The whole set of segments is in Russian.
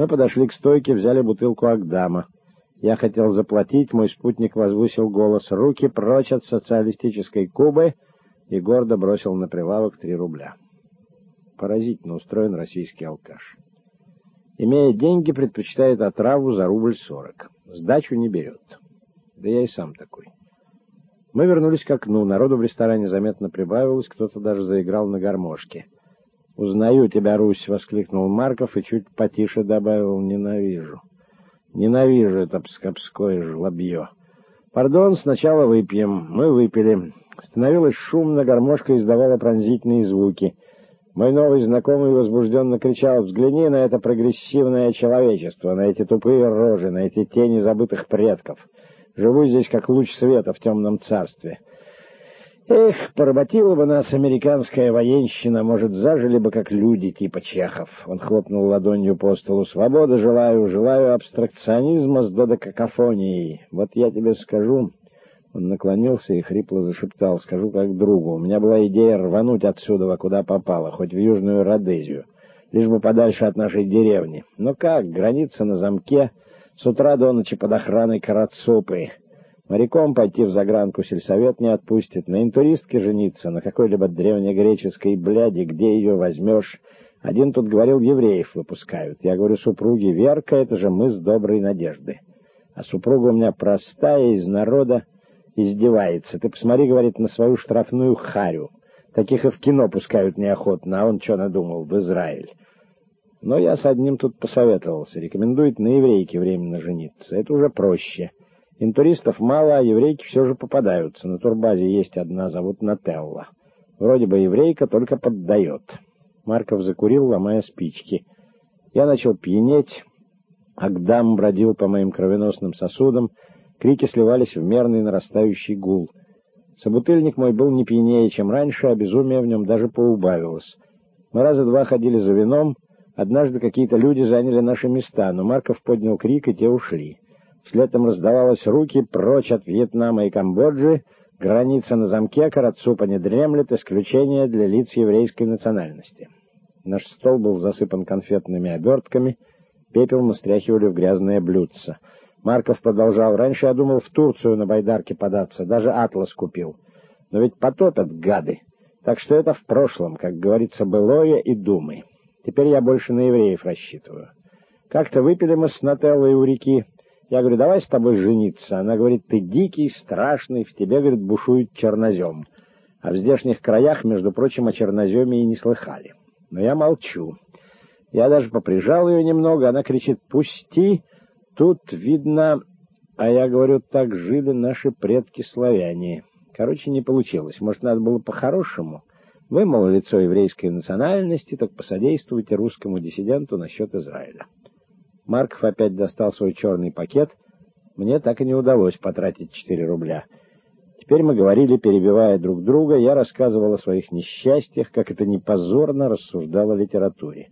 Мы подошли к стойке, взяли бутылку Агдама. Я хотел заплатить, мой спутник возвысил голос. «Руки прочь от социалистической Кубы!» и гордо бросил на прилавок три рубля. Поразительно устроен российский алкаш. Имея деньги, предпочитает отраву за рубль сорок. Сдачу не берет. Да я и сам такой. Мы вернулись к окну. Народу в ресторане заметно прибавилось, кто-то даже заиграл на гармошке. «Узнаю тебя, Русь!» — воскликнул Марков и чуть потише добавил «ненавижу». «Ненавижу это пскопское жлобье». «Пардон, сначала выпьем». Мы выпили. Становилось шумно, гармошка издавала пронзительные звуки. Мой новый знакомый возбужденно кричал «Взгляни на это прогрессивное человечество, на эти тупые рожи, на эти тени забытых предков». Живу здесь, как луч света в темном царстве. Эх, поработила бы нас американская военщина, может, зажили бы как люди, типа чехов. Он хлопнул ладонью по столу. Свободы желаю, желаю абстракционизма с додекакофонией. Вот я тебе скажу... Он наклонился и хрипло зашептал. Скажу как другу. У меня была идея рвануть отсюда, куда попало, хоть в Южную Родезию, лишь бы подальше от нашей деревни. Но как, граница на замке... С утра до ночи под охраной карацупы. Моряком пойти в загранку сельсовет не отпустит. На интуристке жениться, на какой-либо древнегреческой бляде, где ее возьмешь. Один тут говорил, евреев выпускают. Я говорю, супруги, Верка, это же мы с доброй надежды. А супруга у меня простая, из народа, издевается. Ты посмотри, говорит, на свою штрафную харю. Таких и в кино пускают неохотно, а он что надумал, в Израиль. Но я с одним тут посоветовался. Рекомендует на еврейке временно жениться. Это уже проще. Интуристов мало, а еврейки все же попадаются. На турбазе есть одна, зовут Нателла. Вроде бы еврейка, только поддает. Марков закурил, ломая спички. Я начал пьянеть. Агдам бродил по моим кровеносным сосудам. Крики сливались в мерный нарастающий гул. Собутыльник мой был не пьянее, чем раньше, а безумие в нем даже поубавилось. Мы раза два ходили за вином, Однажды какие-то люди заняли наши места, но Марков поднял крик, и те ушли. Вслед им раздавалось руки прочь от Вьетнама и Камбоджи, граница на замке, Карацупа не дремлет, исключение для лиц еврейской национальности. Наш стол был засыпан конфетными обертками, пепел мы стряхивали в грязное блюдце. Марков продолжал. «Раньше я думал в Турцию на байдарке податься, даже атлас купил. Но ведь потопят гады. Так что это в прошлом, как говорится, былое и думай». Теперь я больше на евреев рассчитываю. Как-то выпили мы с Нателлой у реки. Я говорю, давай с тобой жениться. Она говорит, ты дикий, страшный, в тебе, говорит, бушует чернозем. А в здешних краях, между прочим, о черноземе и не слыхали. Но я молчу. Я даже поприжал ее немного, она кричит, пусти, тут видно... А я говорю, так жили наши предки-славяне. Короче, не получилось. Может, надо было по-хорошему? Вы, мол, лицо еврейской национальности, так посодействуйте русскому диссиденту насчет Израиля. Марков опять достал свой черный пакет. Мне так и не удалось потратить 4 рубля. Теперь мы говорили, перебивая друг друга, я рассказывал о своих несчастьях, как это не позорно рассуждал о литературе.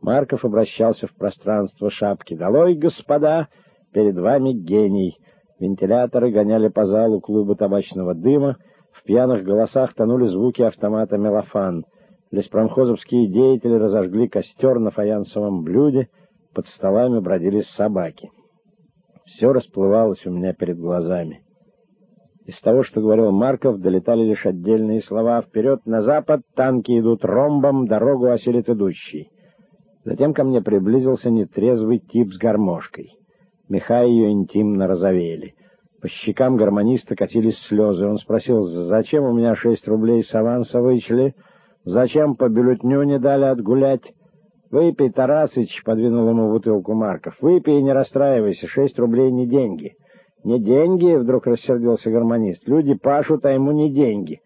Марков обращался в пространство шапки. «Долой, господа! Перед вами гений!» Вентиляторы гоняли по залу клуба табачного дыма, в пьяных голосах тонули звуки автомата «Мелофан». Леспромхозовские деятели разожгли костер на фаянсовом блюде, под столами бродили собаки. Все расплывалось у меня перед глазами. Из того, что говорил Марков, долетали лишь отдельные слова «Вперед на запад, танки идут ромбом, дорогу осилит идущий». Затем ко мне приблизился нетрезвый тип с гармошкой. Меха ее интимно розовели. По щекам гармониста катились слезы. Он спросил, зачем у меня шесть рублей с аванса вычли? Зачем по бюллетню не дали отгулять? Выпей, Тарасыч, — подвинул ему бутылку Марков. Выпей и не расстраивайся, шесть рублей не деньги. Не деньги, — вдруг рассердился гармонист. Люди пашут, а ему не деньги.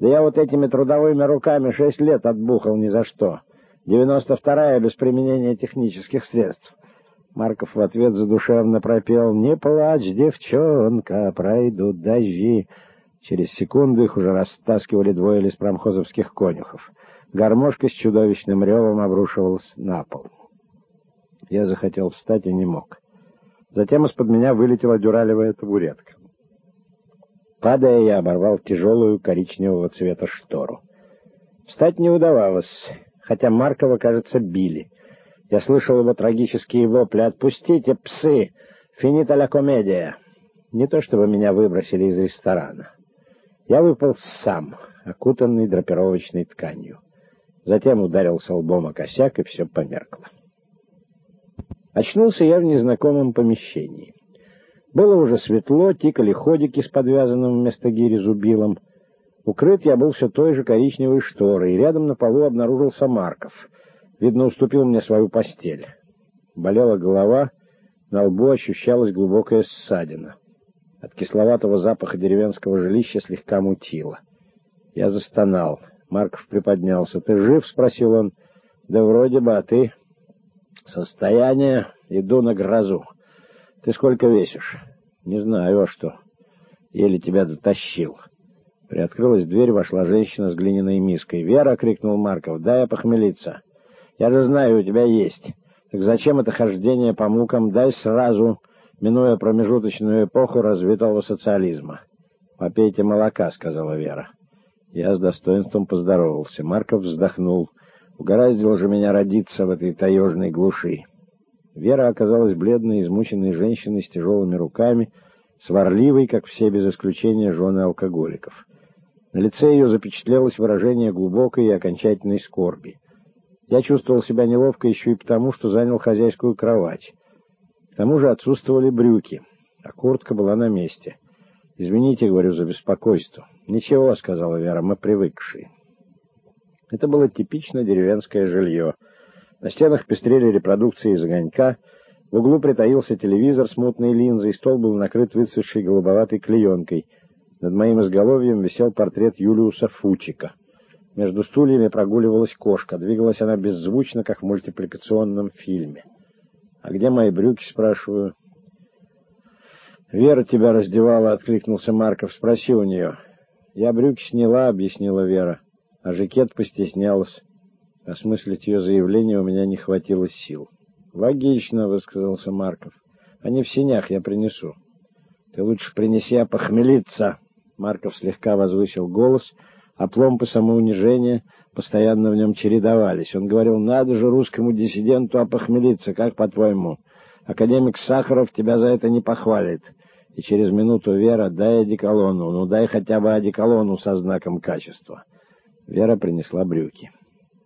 Да я вот этими трудовыми руками шесть лет отбухал ни за что. Девяносто вторая без применения технических средств. Марков в ответ задушевно пропел «Не плачь, девчонка, пройдут дожди». Через секунду их уже растаскивали двое леспромхозовских конюхов. Гармошка с чудовищным ревом обрушивалась на пол. Я захотел встать и не мог. Затем из-под меня вылетела дюралевая табуретка. Падая, я оборвал тяжелую коричневого цвета штору. Встать не удавалось, хотя Маркова, кажется, били — Я слышал его трагические вопли «Отпустите, псы! Финита ля комедия!» Не то чтобы меня выбросили из ресторана. Я выпал сам, окутанный драпировочной тканью. Затем ударился лбом о косяк, и все померкло. Очнулся я в незнакомом помещении. Было уже светло, тикали ходики с подвязанным вместо гири зубилом. Укрыт я был все той же коричневой шторой, и рядом на полу обнаружился Марков. Видно, уступил мне свою постель. Болела голова, на лбу ощущалась глубокая ссадина. От кисловатого запаха деревенского жилища слегка мутило. Я застонал. Марков приподнялся. «Ты жив?» — спросил он. «Да вроде бы, а ты?» «Состояние. Иду на грозу. Ты сколько весишь?» «Не знаю, а что. Еле тебя дотащил». Приоткрылась дверь, вошла женщина с глиняной миской. «Вера!» — крикнул Марков. «Дай похмелиться!» «Я же знаю, у тебя есть. Так зачем это хождение по мукам? Дай сразу!» минуя промежуточную эпоху развитого социализма. «Попейте молока», — сказала Вера. Я с достоинством поздоровался. Марков вздохнул. Угораздило же меня родиться в этой таежной глуши. Вера оказалась бледной, измученной женщиной с тяжелыми руками, сварливой, как все без исключения жены алкоголиков. На лице ее запечатлелось выражение глубокой и окончательной скорби. Я чувствовал себя неловко еще и потому, что занял хозяйскую кровать. К тому же отсутствовали брюки, а куртка была на месте. «Извините, — говорю, — за беспокойство». «Ничего, — сказала Вера, — мы привыкшие». Это было типично деревенское жилье. На стенах пестрели репродукции из огонька, в углу притаился телевизор с мутной линзой, стол был накрыт выцветшей голубоватой клеенкой. Над моим изголовьем висел портрет Юлиуса Фучика. Между стульями прогуливалась кошка, двигалась она беззвучно, как в мультипликационном фильме. «А где мои брюки?» — спрашиваю. «Вера тебя раздевала», — откликнулся Марков. «Спроси у нее». «Я брюки сняла», — объяснила Вера. А жакет постеснялась. Осмыслить ее заявление у меня не хватило сил. «Логично», — высказался Марков. «Они в синях, я принесу». «Ты лучше принеси опохмелиться». Марков слегка возвысил голос, а пломбы самоунижения постоянно в нем чередовались. Он говорил, «Надо же русскому диссиденту опохмелиться, как по-твоему? Академик Сахаров тебя за это не похвалит». И через минуту Вера, дай одеколону, ну дай хотя бы одеколону со знаком качества. Вера принесла брюки.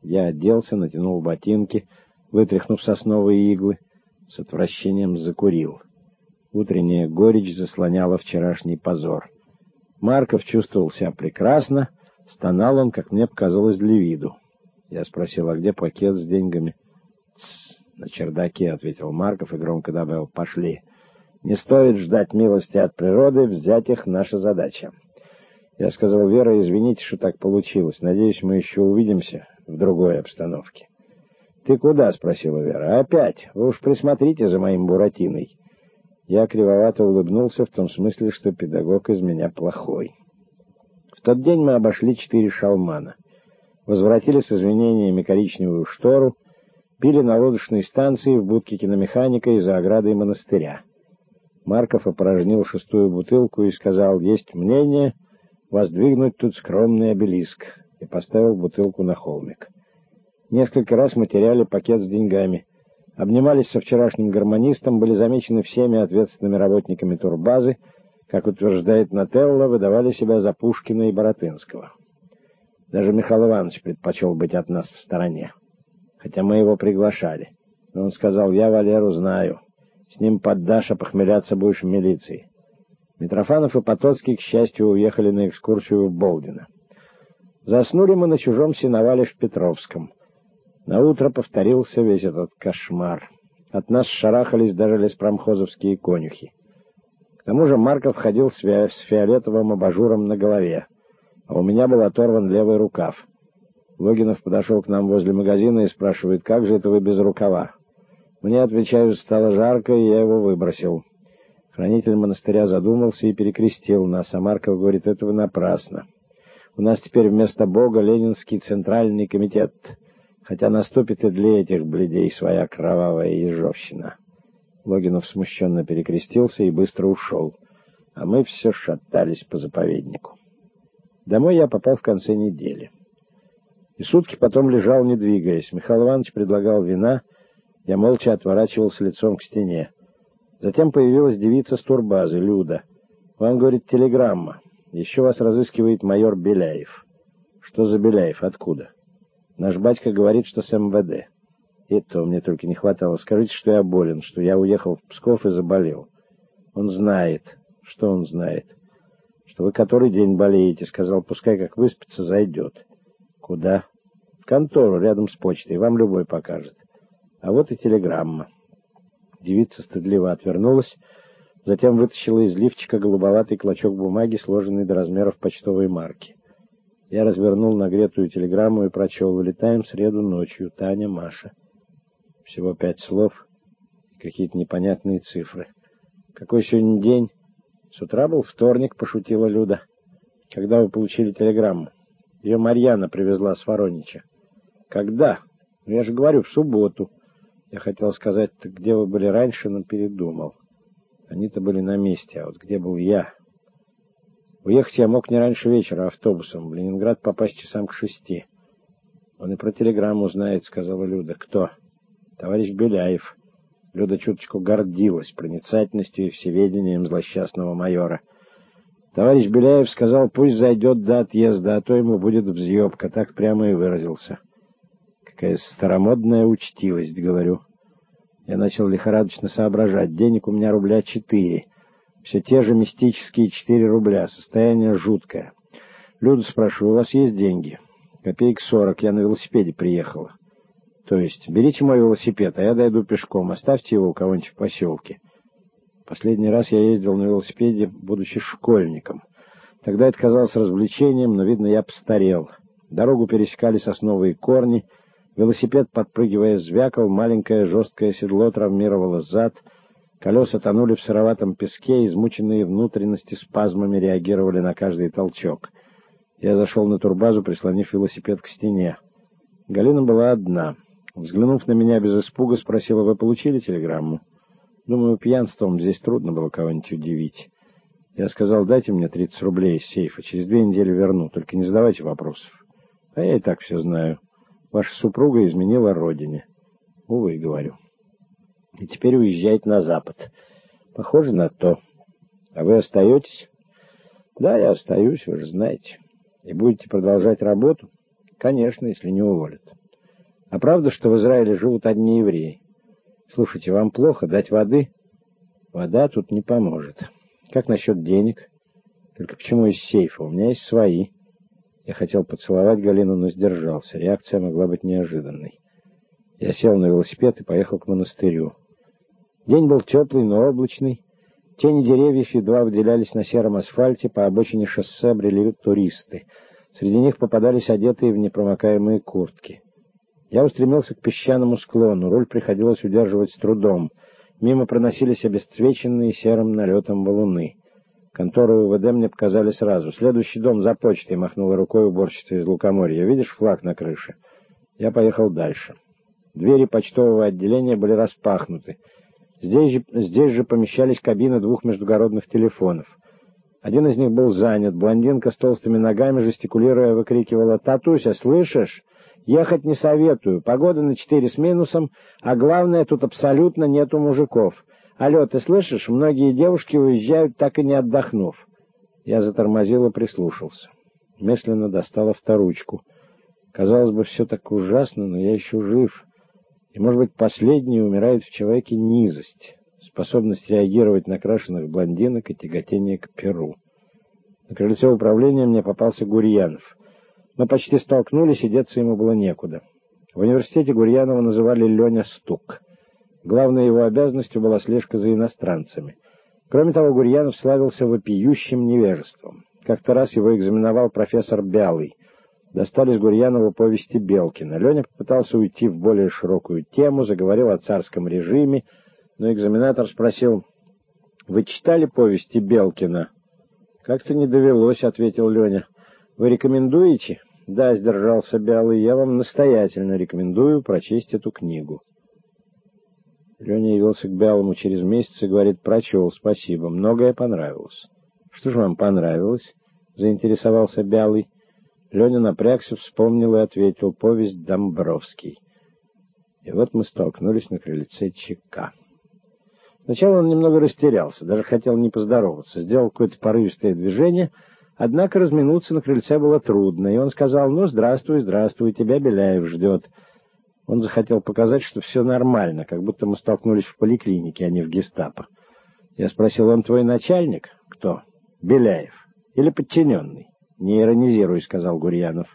Я оделся, натянул ботинки, вытряхнув сосновые иглы, с отвращением закурил. Утренняя горечь заслоняла вчерашний позор. Марков чувствовал себя прекрасно, стонал он, как мне показалось, для виду. Я спросил, а где пакет с деньгами? «Тсс, на чердаке», — ответил Марков и громко добавил, «пошли». Не стоит ждать милости от природы, взять их — наша задача. Я сказал, Вера, извините, что так получилось. Надеюсь, мы еще увидимся в другой обстановке. «Ты куда?» — спросила Вера. «Опять. Вы уж присмотрите за моим Буратиной». Я кривовато улыбнулся в том смысле, что педагог из меня плохой. В тот день мы обошли четыре шалмана. Возвратили с извинениями коричневую штору, пили на лодочной станции в будке киномеханика и за оградой монастыря. Марков опорожнил шестую бутылку и сказал, есть мнение воздвигнуть тут скромный обелиск, и поставил бутылку на холмик. Несколько раз мы теряли пакет с деньгами. Обнимались со вчерашним гармонистом, были замечены всеми ответственными работниками турбазы, как утверждает Нателло, выдавали себя за Пушкина и Боротынского. Даже Михаил Иванович предпочел быть от нас в стороне, хотя мы его приглашали. Но он сказал, я Валеру знаю. С ним поддашь, а похмеляться будешь в милиции. Митрофанов и Потоцкий, к счастью, уехали на экскурсию в Болдино. Заснули мы на чужом сеновале в Петровском. На утро повторился весь этот кошмар. От нас шарахались даже леспромхозовские конюхи. К тому же Марков ходил с, с фиолетовым абажуром на голове, а у меня был оторван левый рукав. Логинов подошел к нам возле магазина и спрашивает, как же это вы без рукава? Мне, отвечаю, стало жарко, и я его выбросил. Хранитель монастыря задумался и перекрестил нас, а Марков говорит, этого напрасно. У нас теперь вместо Бога Ленинский центральный комитет, хотя наступит и для этих бледей своя кровавая ежовщина. Логинов смущенно перекрестился и быстро ушел, а мы все шатались по заповеднику. Домой я попал в конце недели. И сутки потом лежал, не двигаясь. Михаил Иванович предлагал вина — Я молча отворачивался лицом к стене. Затем появилась девица с турбазы, Люда. «Вам, — говорит, — телеграмма. Еще вас разыскивает майор Беляев». «Что за Беляев? Откуда?» «Наш батька говорит, что с МВД». «Этого мне только не хватало. Скажите, что я болен, что я уехал в Псков и заболел». «Он знает». «Что он знает?» «Что вы который день болеете. Сказал, пускай как выспится, зайдет». «Куда?» «В контору, рядом с почтой. Вам любой покажет». «А вот и телеграмма». Девица стыдливо отвернулась, затем вытащила из лифчика голубоватый клочок бумаги, сложенный до размеров почтовой марки. Я развернул нагретую телеграмму и прочел «Вылетаем в среду ночью. Таня, Маша». Всего пять слов и какие-то непонятные цифры. «Какой сегодня день?» «С утра был вторник», — пошутила Люда. «Когда вы получили телеграмму?» «Ее Марьяна привезла с Воронича». «Когда?» «Я же говорю, в субботу». Я хотел сказать, где вы были раньше, но передумал. Они-то были на месте, а вот где был я? Уехать я мог не раньше вечера автобусом. В Ленинград попасть часам к шести. Он и про телеграмму знает, сказала Люда. Кто? Товарищ Беляев. Люда чуточку гордилась проницательностью и всеведением злосчастного майора. Товарищ Беляев сказал, пусть зайдет до отъезда, а то ему будет взъебка. Так прямо и выразился. Какая старомодная учтивость, говорю. Я начал лихорадочно соображать. Денег у меня рубля четыре. Все те же мистические четыре рубля. Состояние жуткое. Люда спрашиваю, у вас есть деньги? Копеек сорок. Я на велосипеде приехала. То есть, берите мой велосипед, а я дойду пешком. Оставьте его у кого-нибудь в поселке. Последний раз я ездил на велосипеде, будучи школьником. Тогда это казалось развлечением, но, видно, я постарел. Дорогу пересекали сосновые корни — Велосипед, подпрыгивая, звякал, маленькое жесткое седло травмировало зад, колеса тонули в сыроватом песке, измученные внутренности спазмами реагировали на каждый толчок. Я зашел на турбазу, прислонив велосипед к стене. Галина была одна. Взглянув на меня без испуга, спросила, «Вы получили телеграмму?» Думаю, пьянством здесь трудно было кого-нибудь удивить. Я сказал, дайте мне 30 рублей из сейфа, через две недели верну, только не задавайте вопросов. А я и так все знаю. Ваша супруга изменила родине. Увы, говорю. И теперь уезжает на запад. Похоже на то. А вы остаетесь? Да, я остаюсь, вы же знаете. И будете продолжать работу? Конечно, если не уволят. А правда, что в Израиле живут одни евреи? Слушайте, вам плохо дать воды? Вода тут не поможет. Как насчет денег? Только почему из сейфа? У меня есть свои. Я хотел поцеловать Галину, но сдержался. Реакция могла быть неожиданной. Я сел на велосипед и поехал к монастырю. День был теплый, но облачный. Тени деревьев едва выделялись на сером асфальте, по обочине шоссе брели туристы. Среди них попадались одетые в непромокаемые куртки. Я устремился к песчаному склону, руль приходилось удерживать с трудом. Мимо проносились обесцвеченные серым налетом валуны. Контору УВД мне показали сразу. Следующий дом за почтой, махнула рукой уборщица из Лукоморья. Видишь флаг на крыше? Я поехал дальше. Двери почтового отделения были распахнуты. Здесь же, здесь же помещались кабины двух междугородных телефонов. Один из них был занят. Блондинка с толстыми ногами, жестикулируя, выкрикивала «Татуся, слышишь? Ехать не советую. Погода на четыре с минусом, а главное, тут абсолютно нету мужиков». «Алло, ты слышишь? Многие девушки уезжают, так и не отдохнув». Я затормозил и прислушался. Мысленно достал авторучку. Казалось бы, все так ужасно, но я еще жив. И, может быть, последний умирает в человеке низость, способность реагировать на крашеных блондинок и тяготение к перу. На крыльце управления мне попался Гурьянов. Мы почти столкнулись, и деться ему было некуда. В университете Гурьянова называли Леня Стук. Главной его обязанностью была слежка за иностранцами. Кроме того, Гурьянов славился вопиющим невежеством. Как-то раз его экзаменовал профессор Бялый. Достались Гурьянову повести Белкина. Леня попытался уйти в более широкую тему, заговорил о царском режиме, но экзаменатор спросил, «Вы читали повести Белкина?» «Как-то не довелось», — ответил Леня. «Вы рекомендуете?» «Да», — сдержался Бялый, — «я вам настоятельно рекомендую прочесть эту книгу». Леня явился к Бялому через месяц и говорит, прочел, спасибо, многое понравилось. Что же вам понравилось? Заинтересовался Бялый. Леня напрягся, вспомнил и ответил, повесть Домбровский. И вот мы столкнулись на крыльце ЧК. Сначала он немного растерялся, даже хотел не поздороваться, сделал какое-то порывистое движение, однако разминуться на крыльце было трудно, и он сказал, «Ну, здравствуй, здравствуй, тебя Беляев ждет». Он захотел показать, что все нормально, как будто мы столкнулись в поликлинике, а не в гестапо. Я спросил, он твой начальник? Кто? Беляев. Или подчиненный? Не иронизируй, сказал Гурьянов.